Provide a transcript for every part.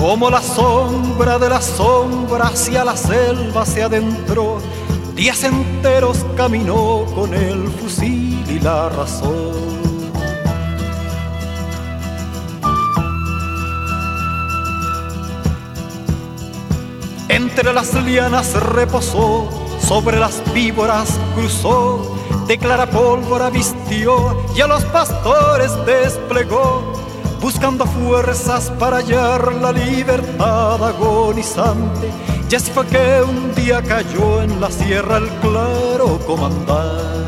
Como la sombra de la sombra hacia la selva se adentró, días enteros caminó con el fusil y la razón. Entre las lianas reposó, sobre las víboras cruzó, de clara pólvora vistió y a los pastores desplegó buscando fuerzas para hallar la libertad agonizante. Y así fue que un día cayó en la sierra el claro comandante.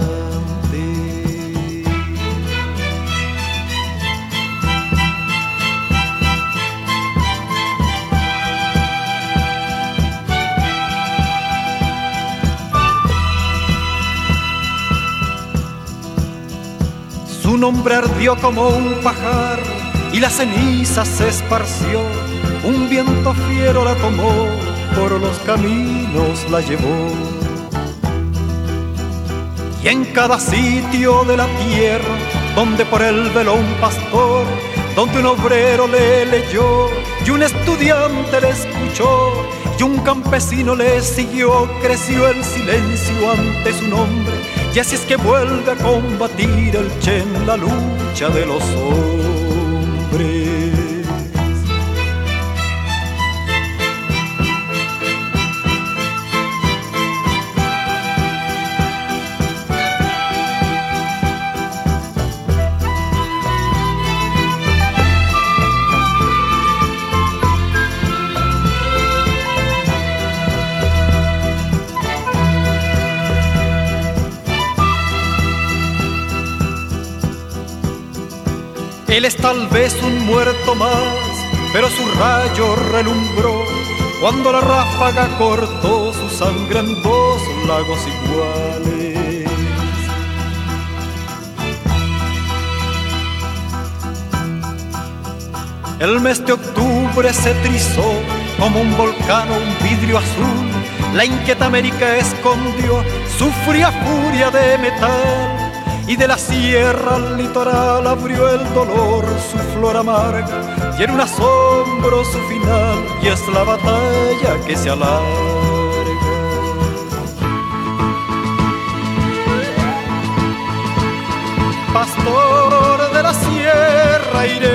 Su nombre ardió como un pajar y la ceniza se esparció, un viento fiero la tomó, por los caminos la llevó. Y en cada sitio de la tierra, donde por él veló un pastor, donde un obrero le leyó y un estudiante le escuchó y un campesino le siguió, creció el silencio ante su nombre. Y así es que vuelve a combatir el Che en la lucha de los hombres. pobreza. Él es tal vez un muerto más, pero su rayo relumbró cuando la ráfaga cortó su sangre en dos lagos iguales. El mes de octubre se trizó como un volcán o un vidrio azul. La inquieta América escondió su fría furia de metal y de la sierra al litoral abrió el dolor su flor amarga y en un asombro su final y es la batalla que se alarga. Pastor de la sierra iré